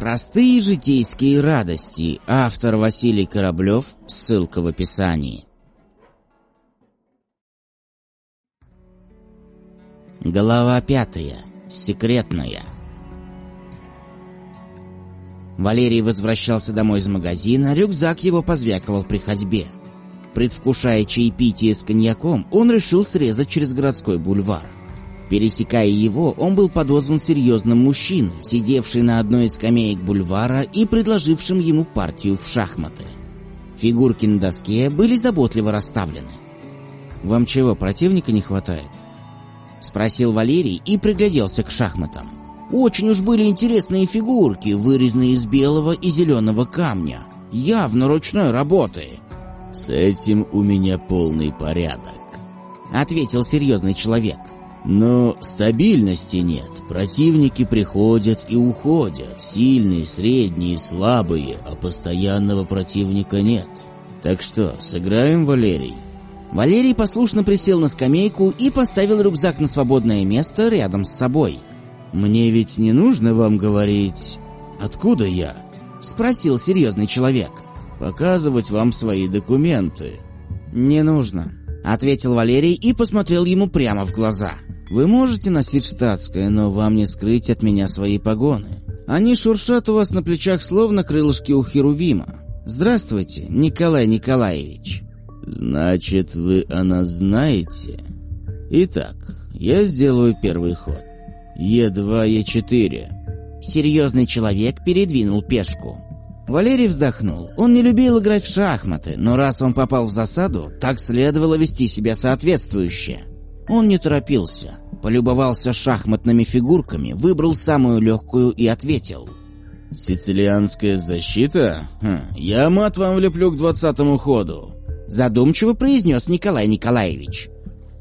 Простые житейские радости. Автор Василий Кораблев. Ссылка в описании. Глава пятая. Секретная. Валерий возвращался домой из магазина, рюкзак его позвякивал при ходьбе. Предвкушая чаепитие с коньяком, он решил срезать через городской бульвар. Пересекая его, он был подозван серьезным мужчиной, сидевший на одной из скамеек бульвара и предложившим ему партию в шахматы. Фигурки на доске были заботливо расставлены. «Вам чего, противника не хватает?» Спросил Валерий и пригляделся к шахматам. Очень уж были интересные фигурки, вырезанные из белого и зеленого камня. Явно ручной работы. «С этим у меня полный порядок», — ответил серьезный человек. Но стабильности нет. Противники приходят и уходят. Сильные, средние, слабые, а постоянного противника нет. Так что, сыграем, Валерий? Валерий послушно присел на скамейку и поставил рюкзак на свободное место рядом с собой. «Мне ведь не нужно вам говорить, откуда я?» — спросил серьезный человек. «Показывать вам свои документы». «Не нужно», — ответил Валерий и посмотрел ему прямо в глаза. Вы можете носить штатское, но вам не скрыть от меня свои погоны. Они шуршат у вас на плечах, словно крылышки у Херувима. Здравствуйте, Николай Николаевич. Значит, вы о нас знаете? Итак, я сделаю первый ход. Е2, Е4. Серьезный человек передвинул пешку. Валерий вздохнул. Он не любил играть в шахматы, но раз он попал в засаду, так следовало вести себя соответствующе. Он не торопился, полюбовался шахматными фигурками, выбрал самую легкую и ответил. «Сицилианская защита? Хм, я мат вам влеплю к двадцатому ходу», — задумчиво произнес Николай Николаевич.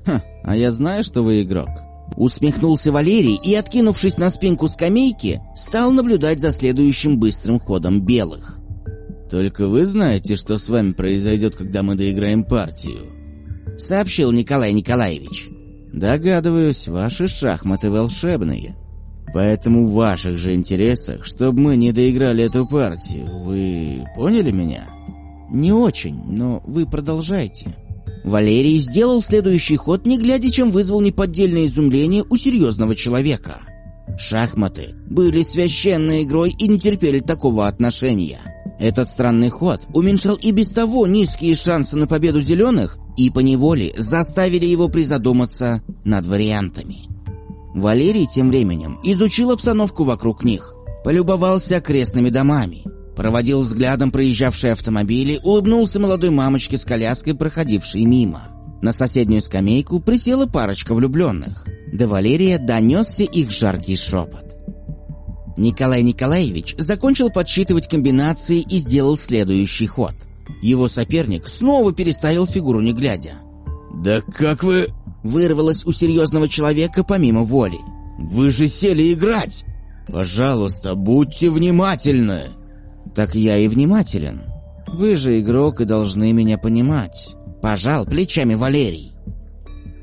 «Хм, а я знаю, что вы игрок». Усмехнулся Валерий и, откинувшись на спинку скамейки, стал наблюдать за следующим быстрым ходом белых. «Только вы знаете, что с вами произойдет, когда мы доиграем партию?» — сообщил Николай Николаевич. Догадываюсь, ваши шахматы волшебные. Поэтому в ваших же интересах, чтобы мы не доиграли эту партию. Вы поняли меня? Не очень, но вы продолжайте. Валерий сделал следующий ход, не глядя, чем вызвал неподдельное изумление у серьезного человека. Шахматы были священной игрой и не терпели такого отношения. Этот странный ход уменьшал и без того низкие шансы на победу зеленых и поневоле заставили его призадуматься над вариантами. Валерий тем временем изучил обстановку вокруг них, полюбовался окрестными домами, проводил взглядом проезжавшие автомобили, улыбнулся молодой мамочке с коляской, проходившей мимо. На соседнюю скамейку присела парочка влюбленных. До Валерия донесся их жаркий шепот. Николай Николаевич закончил подсчитывать комбинации и сделал следующий ход. Его соперник снова переставил фигуру не глядя. «Да как вы...» Вырвалось у серьезного человека помимо воли. «Вы же сели играть! Пожалуйста, будьте внимательны!» «Так я и внимателен. Вы же игрок и должны меня понимать». Пожал плечами Валерий.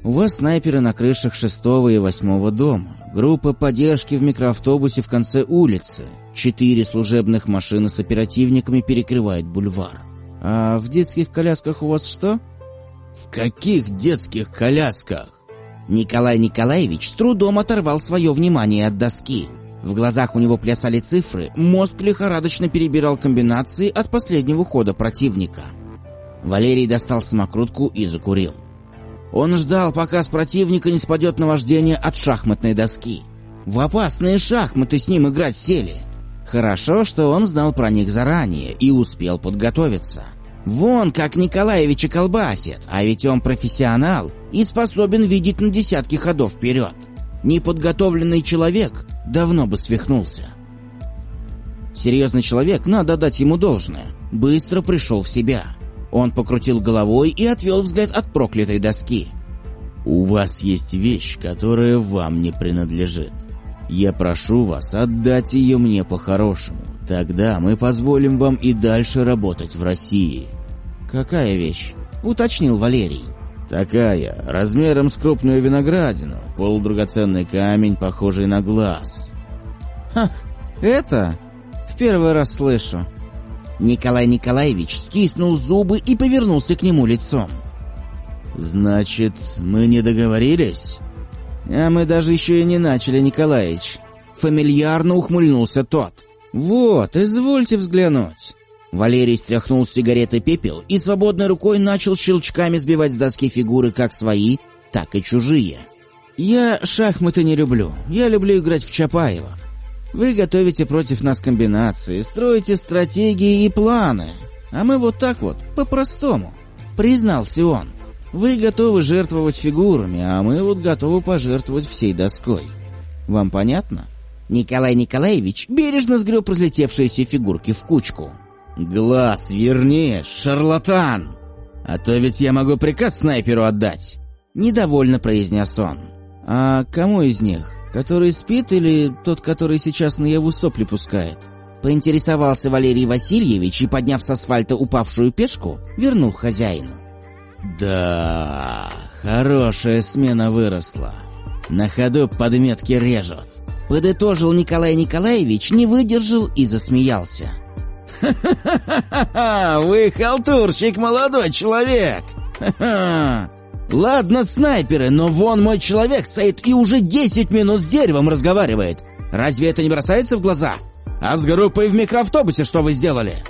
«У вас снайперы на крышах шестого и восьмого дома. Группа поддержки в микроавтобусе в конце улицы. Четыре служебных машины с оперативниками перекрывают бульвар. А в детских колясках у вас что? В каких детских колясках? Николай Николаевич с трудом оторвал свое внимание от доски. В глазах у него плясали цифры, мозг лихорадочно перебирал комбинации от последнего хода противника. Валерий достал самокрутку и закурил. Он ждал, пока с противника не спадет наваждение от шахматной доски. В опасные шахматы с ним играть сели. Хорошо, что он знал про них заранее и успел подготовиться. Вон как Николаевича колбасит, а ведь он профессионал и способен видеть на десятки ходов вперед. Неподготовленный человек давно бы свихнулся. Серьезный человек, надо дать ему должное, быстро пришел в себя. Он покрутил головой и отвел взгляд от проклятой доски. «У вас есть вещь, которая вам не принадлежит. Я прошу вас отдать ее мне по-хорошему. Тогда мы позволим вам и дальше работать в России». «Какая вещь?» уточнил Валерий. «Такая, размером с крупную виноградину, полудрагоценный камень, похожий на глаз». «Ха, это? В первый раз слышу». Николай Николаевич стиснул зубы и повернулся к нему лицом. «Значит, мы не договорились?» «А мы даже еще и не начали, Николаевич». Фамильярно ухмыльнулся тот. «Вот, извольте взглянуть». Валерий стряхнул с сигареты пепел и свободной рукой начал щелчками сбивать с доски фигуры как свои, так и чужие. «Я шахматы не люблю. Я люблю играть в Чапаева. Вы готовите против нас комбинации, строите стратегии и планы. А мы вот так вот, по-простому», — признался он. «Вы готовы жертвовать фигурами, а мы вот готовы пожертвовать всей доской. Вам понятно?» Николай Николаевич бережно сгреб разлетевшиеся фигурки в кучку. «Глаз, вернее, шарлатан! А то ведь я могу приказ снайперу отдать!» Недовольно произнес он. «А кому из них? Который спит или тот, который сейчас наяву сопли пускает?» Поинтересовался Валерий Васильевич и, подняв с асфальта упавшую пешку, вернул хозяину. «Да, хорошая смена выросла. На ходу подметки режут». Подытожил Николай Николаевич, не выдержал и засмеялся. «Ха-ха-ха! Вы халтурщик, молодой человек! Ха-ха! Ладно, снайперы, но вон мой человек стоит и уже десять минут с деревом разговаривает. Разве это не бросается в глаза? А с группой в микроавтобусе что вы сделали?»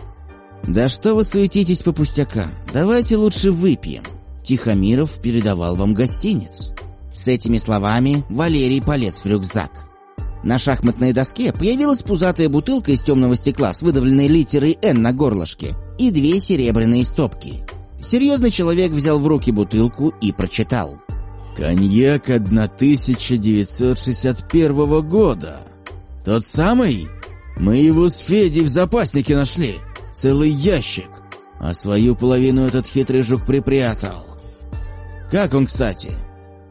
«Да что вы суетитесь по пустякам? Давайте лучше выпьем». Тихомиров передавал вам гостиниц. С этими словами Валерий полез в рюкзак. На шахматной доске появилась пузатая бутылка из темного стекла с выдавленной литерой «Н» на горлышке и две серебряные стопки. Серьезный человек взял в руки бутылку и прочитал. «Коньяк 1961 года. Тот самый? Мы его с Федей в запаснике нашли. Целый ящик. А свою половину этот хитрый жук припрятал. Как он, кстати?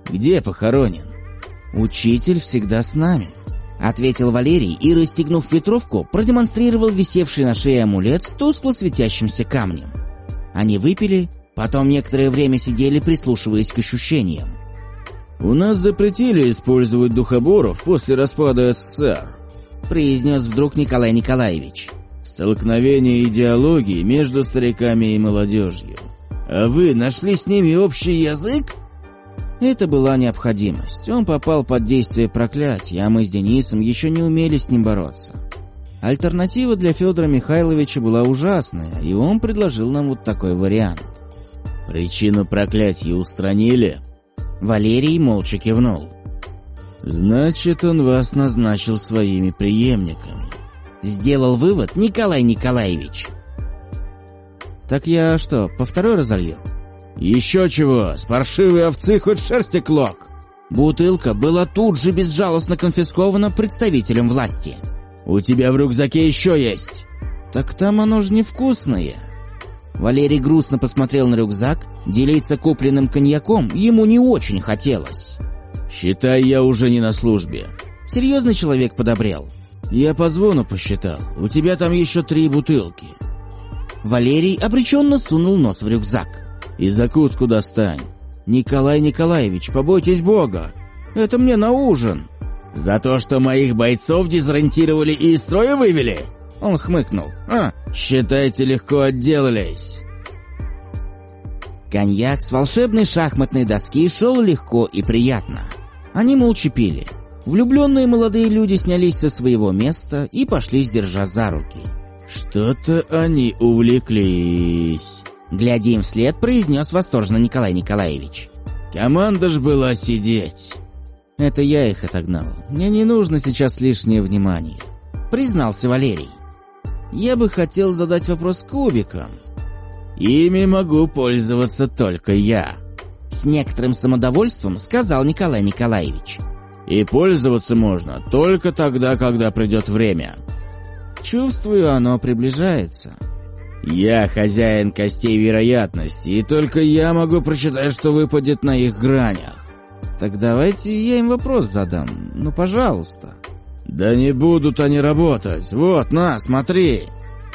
Где похоронен?» «Учитель всегда с нами», — ответил Валерий и, расстегнув ветровку, продемонстрировал висевший на шее амулет с тускло светящимся камнем. Они выпили, потом некоторое время сидели, прислушиваясь к ощущениям. «У нас запретили использовать духоборов после распада СССР», — произнес вдруг Николай Николаевич. «Столкновение идеологии между стариками и молодежью. А вы нашли с ними общий язык?» Это была необходимость. Он попал под действие проклятия, а мы с Денисом еще не умели с ним бороться. Альтернатива для Федора Михайловича была ужасная, и он предложил нам вот такой вариант. «Причину проклятия устранили?» Валерий молча кивнул. «Значит, он вас назначил своими преемниками», — сделал вывод Николай Николаевич. «Так я что, по второй разолью?» «Еще чего, с паршивой овцы хоть шерсти клок!» Бутылка была тут же безжалостно конфискована представителем власти. «У тебя в рюкзаке еще есть!» «Так там оно же невкусное!» Валерий грустно посмотрел на рюкзак, делиться купленным коньяком ему не очень хотелось. «Считай, я уже не на службе». Серьезный человек подобрел. «Я по звону посчитал. У тебя там еще три бутылки». Валерий обреченно сунул нос в рюкзак. И закуску достань. Николай Николаевич, побойтесь Бога. Это мне на ужин. За то, что моих бойцов дезориентировали и из строя вывели? Он хмыкнул. А, считайте, легко отделались. Коньяк с волшебной шахматной доски шел легко и приятно. Они молча пили. Влюбленные молодые люди снялись со своего места и пошли, держа за руки. «Что-то они увлеклись», Глядя им вслед, произнес восторженно Николай Николаевич. «Команда ж была сидеть!» «Это я их отогнал. Мне не нужно сейчас лишнее внимание», — признался Валерий. «Я бы хотел задать вопрос кубикам». «Ими могу пользоваться только я», — с некоторым самодовольством сказал Николай Николаевич. «И пользоваться можно только тогда, когда придет время». «Чувствую, оно приближается», я хозяин костей вероятности, и только я могу прочитать, что выпадет на их гранях. Так давайте я им вопрос задам. Ну, пожалуйста. Да не будут они работать. Вот, на, смотри.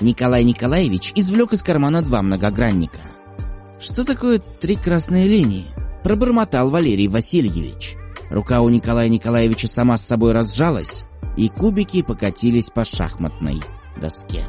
Николай Николаевич извлек из кармана два многогранника. Что такое три красные линии? Пробормотал Валерий Васильевич. Рука у Николая Николаевича сама с собой разжалась, и кубики покатились по шахматной доске.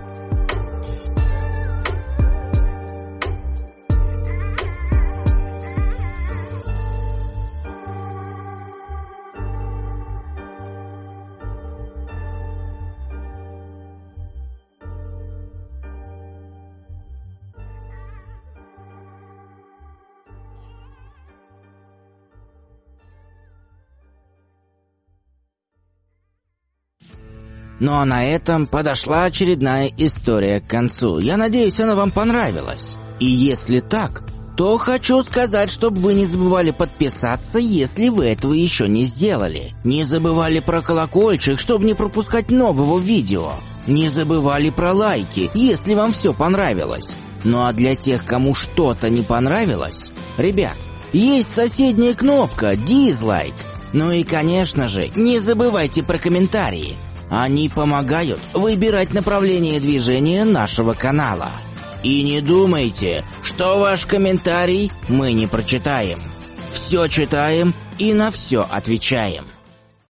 Ну а на этом подошла очередная история к концу. Я надеюсь, она вам понравилась. И если так, то хочу сказать, чтобы вы не забывали подписаться, если вы этого еще не сделали. Не забывали про колокольчик, чтобы не пропускать нового видео. Не забывали про лайки, если вам все понравилось. Ну а для тех, кому что-то не понравилось, ребят, есть соседняя кнопка «Дизлайк». Ну и, конечно же, не забывайте про комментарии. Они помогают выбирать направление движения нашего канала. И не думайте, что ваш комментарий мы не прочитаем. Все читаем и на все отвечаем.